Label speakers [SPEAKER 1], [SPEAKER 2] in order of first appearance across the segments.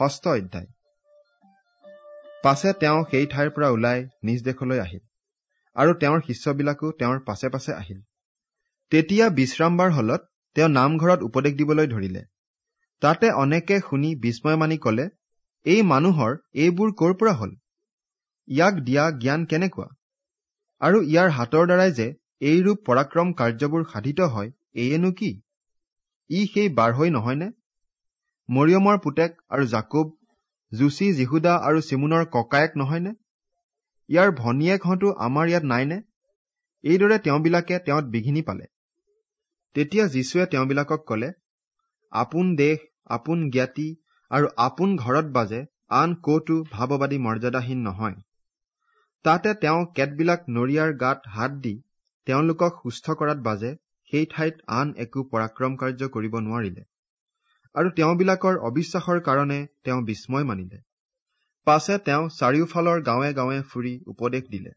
[SPEAKER 1] ষষ্ঠ অধ্যায়। পাছে তেওঁ সেই ঠাইৰ পৰা ওলাই নিজ দেশলৈ আহিল আৰু তেওঁৰ শিষ্যবিলাকো তেওঁৰ পাছে পাছে আহিল। তেতিয়া বিশ্ৰামবাৰ হলত তেওঁ নামঘৰত উপদেশ দিবলৈ ধৰিলে। তাতে অনেকে শুনি বিস্ময় মানি কলে এই মানুহৰ এইবোৰ কৰ পৰা হল? ইয়াক দিয়া জ্ঞান কেনেকুৱা? আৰু ইয়াৰ হাতৰ দ্বাৰাই যে এইৰূপ পৰাক্ৰম কাৰ্যবোৰ সাধিত হয় এয়েনো কি? ই সেই বাঢ়ৈ নহয়নে? মৰিয়মৰ পুতেক আৰু জাকুব জুচি জিহুদা আৰু চিমুনৰ ককায়েক নহয়নে? ইয়াৰ ভনীয়েক হতো আমাৰ ইয়াত নাইনে? এইদৰে তেওঁবিলাকে তেওঁত বিঘিনি পালে। তেতিয়া যীশুৱে তেওঁবিলাকক কলে আপোন দেশ আপোন জ্ঞাতি আৰু আপোন ঘৰত বাজে আন কতো ভাৱবাদী মৰ্যাদাহীন নহয়। তাতে তেওঁ কেতবিলাক নৰিয়াৰ গাত হাত দি তেওঁলোকক সুস্থ কৰাত বাজে সেই ঠাইত আন একো পৰাক্ৰম কাৰ্য কৰিব নোৱাৰিলে। আৰু তেওঁবিলাকৰ অবিশ্বাসৰ কাৰণে তেওঁ বিস্ময় মানিলে। পাছে তেওঁ চাৰিওফালৰ গাঁৱে গাঁৱে ফুৰি উপদেশ দিলে।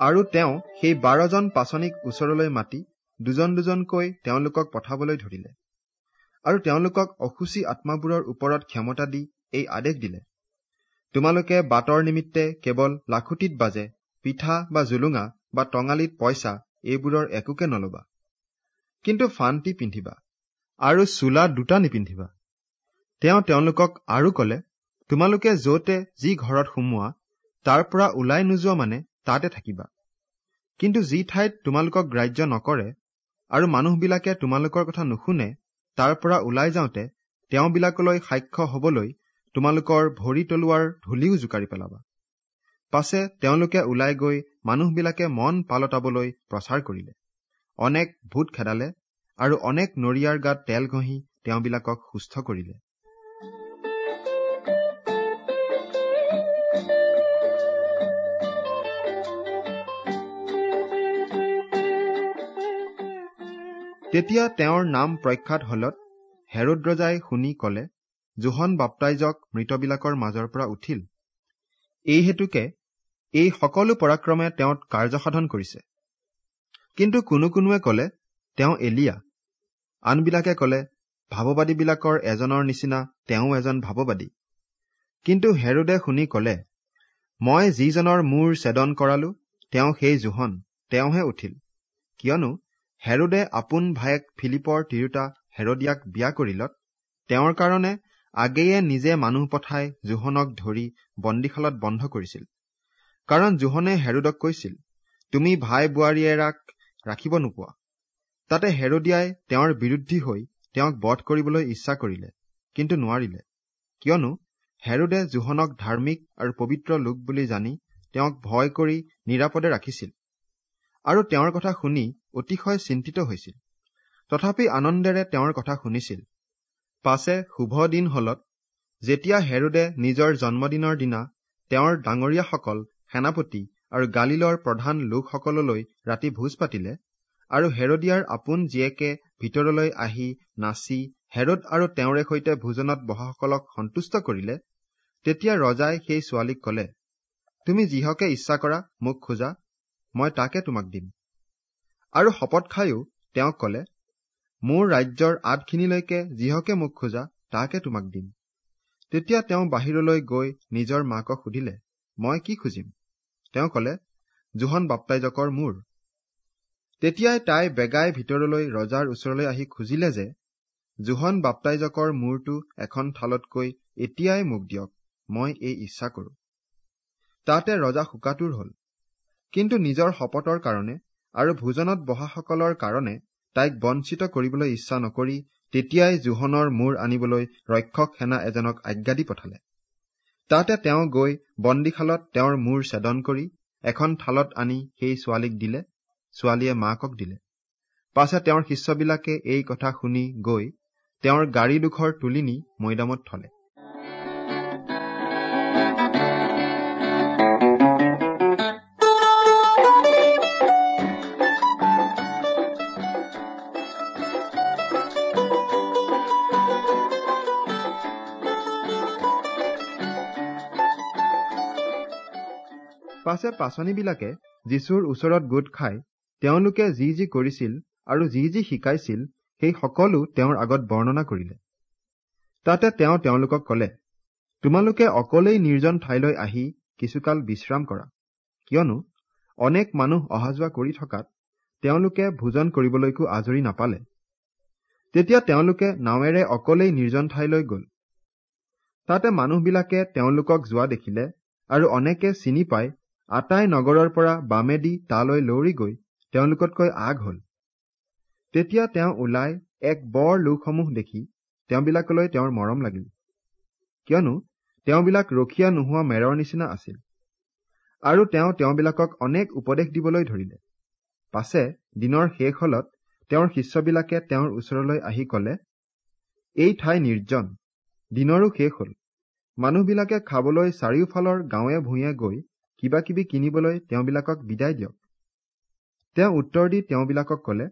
[SPEAKER 1] আৰু তেওঁ সেই বাৰজন পাচনিক ওচৰলৈ মাতি দুজন দুজনকৈ তেওঁলোকক পঠাবলৈ ধৰিলে। আৰু তেওঁলোকক অসুচী আত্মাবোৰৰ ওপৰত ক্ষমতা দি এই আদেশ দিলে। তোমালোকে বাটৰ নিমিত্তে কেৱল লাখুটিত বাজে পিঠা বা জুলুঙা বা টঙালিত পইচা এইবোৰৰ একোকে নলবা। কিন্তু ফান্তি পিন্ধিবা আৰু চোলা দুটা নিপিন্ধিবা। তেওঁ তেওঁলোকক আৰু কলে তোমালোকে যতে যি ঘৰত সুমোৱা তাৰ পৰা ওলাই নোযোৱা মানে তাতে থাকিবা। কিন্তু যি ঠাইত তোমালোকক গ্ৰাহ্য নকৰে আৰু মানুহবিলাকে তোমালোকৰ কথা নুশুনে তাৰ পৰা ওলাই যাওঁতে তেওঁবিলাকলৈ সাক্ষ্য হবলৈ তোমালোকৰ ভৰি তলোৱাৰ ধূলিও জোকাৰি পেলাবা। পাছে তেওঁলোকে ওলাই গৈ মানুহবিলাকে মন পালতাবলৈ প্ৰচাৰ কৰিলে। অনেক ভূত খেদালে আৰু অনেক নৰিয়াৰ গাত তেল ঘঁহি তেওঁবিলাকক সুস্থ কৰিলে। তেতিয়া তেওঁৰ নাম প্ৰখ্যাত হলত হেৰোদ ৰজাই শুনি কলে জোহন বাপ্তাইজক মৃতবিলাকৰ মাজৰ পৰা উঠিল। এই হেতুকে এই সকলো পৰাক্ৰমে তেওঁত কাৰ্যসাধন কৰিছে। কিন্তু কোনো কোনোৱে কলে তেওঁ এলিয়া। আনবিলাকে কলে ভাৱবাদীবিলাকৰ এজনৰ নিচিনা তেওঁ এজন ভাৱবাদী। কিন্তু হেৰোদে শুনি কলে মই যিজনৰ মূৰ ছেদন কৰালো তেওঁ সেই জোহন তেওঁহে উঠিল। কিয়নো হেৰোদে আপোন ভায়েক ফিলিপৰ তিৰোতা হেৰদিয়াক বিয়া কৰিলত তেওঁৰ কাৰণে আগেয়ে নিজে মানুহ পঠাই জোহনক ধৰি বন্দীশালত বন্ধ কৰিছিল। কাৰণ জোহনে হেৰোদক কৈছিল তুমি ভাই বোৱাৰীয়েৰাক ৰাখিব নোপোৱা। তাতে হেৰদিয়াই তেওঁৰ বিৰুদ্ধী হৈ তেওঁক বধ কৰিবলৈ ইচ্ছা কৰিলে কিন্তু নোৱাৰিলে। কিয়নো হেৰোদে জোহনক ধাৰ্মিক আৰু পবিত্ৰ লোক বুলি জানি তেওঁক ভয় কৰি নিৰাপদে ৰাখিছিল। আৰু তেওঁৰ কথা শুনি অতিশয় চিন্তিত হৈছিল। তথাপি আনন্দেৰে তেওঁৰ কথা শুনিছিল। পাছে শুভ দিন হলত যেতিয়া হেৰোদে নিজৰ জন্মদিনৰ দিনা তেওঁৰ ডাঙৰীয়াসকল সেনাপতি আৰু গালিলৰ প্ৰধান লোকসকললৈ ৰাতি ভোজ পাতিলে আৰু হেৰদিয়াৰ আপোন জীয়েকে ভিতৰলৈ আহি নাচি হেৰদ আৰু তেওঁৰে সৈতে ভোজনত বহাসকলক সন্তুষ্ট কৰিলে তেতিয়া ৰজাই সেই ছোৱালীক কলে তুমি যিহকে ইচ্ছা কৰা মোক খোজা মই তাকে তোমাক দিম। আৰু শপত খায়ো তেওঁক কলে মোৰ ৰাজ্যৰ আঠখিনিলৈকে যিহকে মোক খোজা তাকে তোমাক দিম। তেতিয়া তেওঁ বাহিৰলৈ গৈ নিজৰ মাকক সুধিলে মই কি খুজিম? তেওঁ কলে জোহন বাপ্তাইজকৰ মূৰ। তেতিয়াই তাই বেগাই ভিতৰলৈ ৰজাৰ ওচৰলৈ আহি খুজিলে যে জোহন বাপ্তাইজকৰ মূৰটো এখন থালতকৈ এতিয়াই মোক দিয়ক মই এই ইচ্ছা কৰো। তাতে ৰজা শোকাতুৰ হল। কিন্তু নিজৰ শপতৰ কাৰণে আৰু ভোজনত বহাসকলৰ কাৰণে তাইক বঞ্চিত কৰিবলৈ ইচ্ছা নকৰি তেতিয়াই জোহনৰ মূৰ আনিবলৈ ৰক্ষক সেনা এজনক আজ্ঞা দি পঠালে। তাতে তেওঁ গৈ বন্দীশালত তেওঁৰ মূৰ ছেদন কৰি এখন থালত আনি সেই ছোৱালীক দিলে ছোৱালীয়ে মাকক দিলে। পাছে তেওঁৰ শিষ্যবিলাকে এই কথা শুনি গৈ তেওঁৰ গাড়ী দুখৰ তুলি নি মৈদামত থলে। পাছে পাচনিবিলাকে যীশুৰ ওচৰত গোট খাই তেওঁলোকে যি যি কৰিছিল আৰু যি যি শিকাইছিল সেই সকলো তেওঁৰ আগত বৰ্ণনা কৰিলে। তাতে তেওঁ তেওঁলোকক কলে তোমালোকে অকলেই নিৰ্জন ঠাইলৈ আহি কিছুকাল বিশ্ৰাম কৰা। কিয়নো অনেক মানুহ অহা যোৱা কৰি থকাত তেওঁলোকে ভোজন কৰিবলৈকো আজৰি নাপালে। তেতিয়া তেওঁলোকে নাৱেৰে অকলেই নিৰ্জন ঠাইলৈ গল। তাতে মানুহবিলাকে তেওঁলোকক যোৱা দেখিলে আৰু অনেকে চিনি পাই আটাই নগৰৰ পৰা বামেদি তালৈ লৌৰি গৈ তেওঁলোকতকৈ আগ হল। তেতিয়া তেওঁ ওলাই এক বৰ লোকসমূহ দেখি তেওঁবিলাকলৈ তেওঁৰ মৰম লাগিল। কিয়নো তেওঁবিলাক ৰখীয়া নোহোৱা মেৰৰ নিচিনা আছিল আৰু তেওঁ তেওঁবিলাকক অনেক উপদেশ দিবলৈ ধৰিলে। পাছে দিনৰ শেষ হলত তেওঁৰ শিষ্যবিলাকে তেওঁৰ ওচৰলৈ আহি কলে এই ঠাই নিৰ্জন দিনৰো শেষ হল। মানুহবিলাকে খাবলৈ চাৰিওফালৰ গাঁৱে ভূঞে গৈ কিবা কিবি কিনিবলৈ তেওঁবিলাকক বিদায় দিয়ক। তেওঁ উত্তৰ দি তেওঁবিলাকক কলে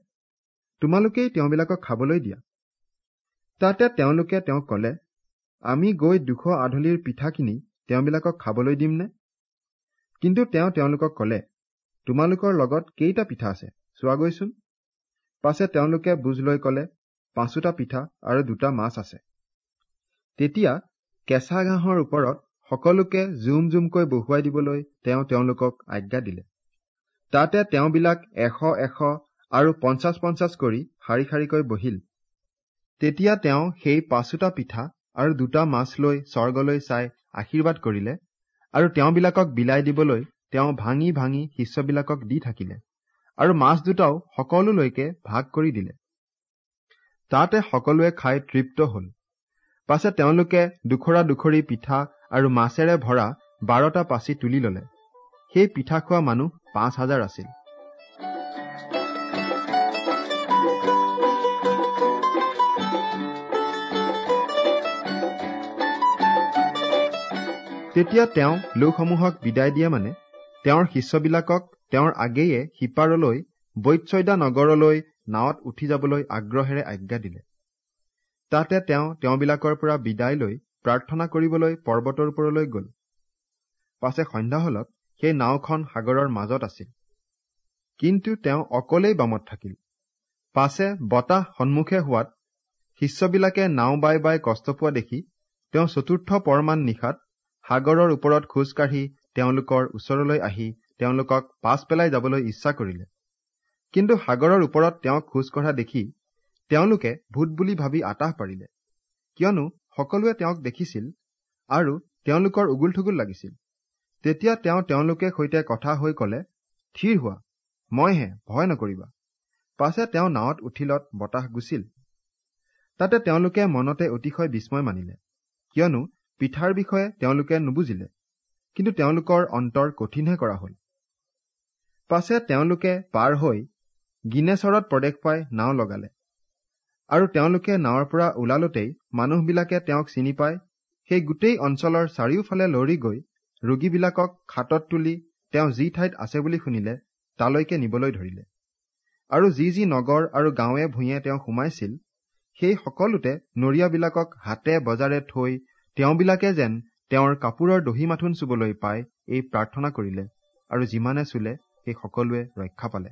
[SPEAKER 1] তোমালোকেই তেওঁবিলাকক খাবলৈ দিয়া। তাতে তেওঁলোকে তেওঁক কলে আমি গৈ দুশ আধলিৰ পিঠা কিনি তেওঁবিলাকক খাবলৈ দিমনে? কিন্তু তেওঁ তেওঁলোকক কলে তোমালোকৰ লগত কেইটা পিঠা আছে চোৱাগৈচোন পাছে তেওঁলোকে বুজ লৈ কলে পাঁচোটা পিঠা আৰু দুটা মাছ আছে। তেতিয়া কেঁচা ঘাঁহৰ ওপৰত সকলোকে জুম জুমকৈ বহুৱাই দিবলৈ তেওঁ তেওঁলোকক আজ্ঞা দিলে। তাতে তেওঁবিলাক এশ এশ আৰু পঞ্চাছ পঞ্চাছ কৰি শাৰী শাৰীকৈ বহিল। তেতিয়া তেওঁ সেই পাঁচোটা পিঠা আৰু দুটা মাছ লৈ স্বৰ্গলৈ চাই আশীৰ্বাদ কৰিলে আৰু তেওঁবিলাকক বিলাই দিবলৈ তেওঁ ভাঙি ভাঙি শিষ্যবিলাকক দি থাকিলে আৰু মাছ দুটাও সকলোলৈকে ভাগ কৰি দিলে। তাতে সকলোৱে খাই তৃপ্ত হল। পাছে তেওঁলোকে দুখৰা দুখৰি পিঠা আৰু মাছেৰে ভৰা বাৰটা পাচি তুলি ললে। সেই পিঠা খোৱা মানুহ পাঁচ হাজাৰ আছিল। তেতিয়া তেওঁ লোকসমূহক বিদায় দিয়ে মানে তেওঁৰ শিষ্যবিলাকক তেওঁৰ আগেয়ে সিপাৰলৈ বৈৎসৈদা নগৰলৈ নাৱত উঠি যাবলৈ আগ্ৰহেৰে আজ্ঞা দিলে। তাতে তেওঁ তেওঁবিলাকৰ পৰা বিদায় লৈ প্ৰাৰ্থনা কৰিবলৈ পৰ্বতৰ ওপৰলৈ গল। পাছে সন্ধ্যা হলত সেই নাওখন সাগৰৰ মাজত আছিল। কিন্তু তেওঁ অকলেই বামত থাকিল। পাছে বতাহ সন্মুখে হোৱাত শিষ্যবিলাকে নাও বাই বাই কষ্ট পোৱা দেখি তেওঁ চতুৰ্থ পৰমান নিশাত সাগৰৰ ওপৰত খোজ কাঢ়ি তেওঁলোকৰ ওচৰলৈ আহি তেওঁলোকক পাছ পেলাই যাবলৈ ইচ্ছা কৰিলে। কিন্তু সাগৰৰ ওপৰত তেওঁক খোজ কঢ়া দেখি তেওঁলোকে ভূত বুলি ভাবি আতাহ পাৰিলে। কিয়নো সকলোৱে তেওঁক দেখিছিল আৰু তেওঁলোকৰ উগুল থুগুল লাগিছিল। তেতিয়া তেওঁ তেওঁলোকে সৈতে কথা হৈ কলে থিৰ হোৱা মইহে ভয় নকৰিবা। পাছে তেওঁ নাৱত উঠিলত বতাহ গুচিল তাতে তেওঁলোকে মনতে অতিশয় বিস্ময় মানিলে। কিয়নো পিঠাৰ বিষয়ে তেওঁলোকে নুবুজিলে কিন্তু তেওঁলোকৰ অন্তৰ কঠিনহে কৰা হল। পাছে তেওঁলোকে পাৰ হৈ গিনেচৰত প্ৰদেশ পাই নাও লগালে। আৰু তেওঁলোকে নাৱৰ পৰা ওলালতেই মানুহবিলাকে তেওঁক চিনি পাই সেই গোটেই অঞ্চলৰ চাৰিওফালে লৰি গৈ ৰোগীবিলাকক খাটত তুলি তেওঁ যি ঠাইত আছে বুলি শুনিলে তালৈকে নিবলৈ ধৰিলে। আৰু যি যি নগৰ আৰু গাঁৱে ভূঞে তেওঁ সোমাইছিল সেই সকলোতে নৰিয়াবিলাকক হাতে বজাৰে থৈ তেওঁবিলাকে যেন তেওঁৰ কাপোৰৰ দহি মাথোন চুবলৈ পাই এই প্ৰাৰ্থনা কৰিলে আৰু যিমানে চুলে সেই সকলোৱে ৰক্ষা পালে।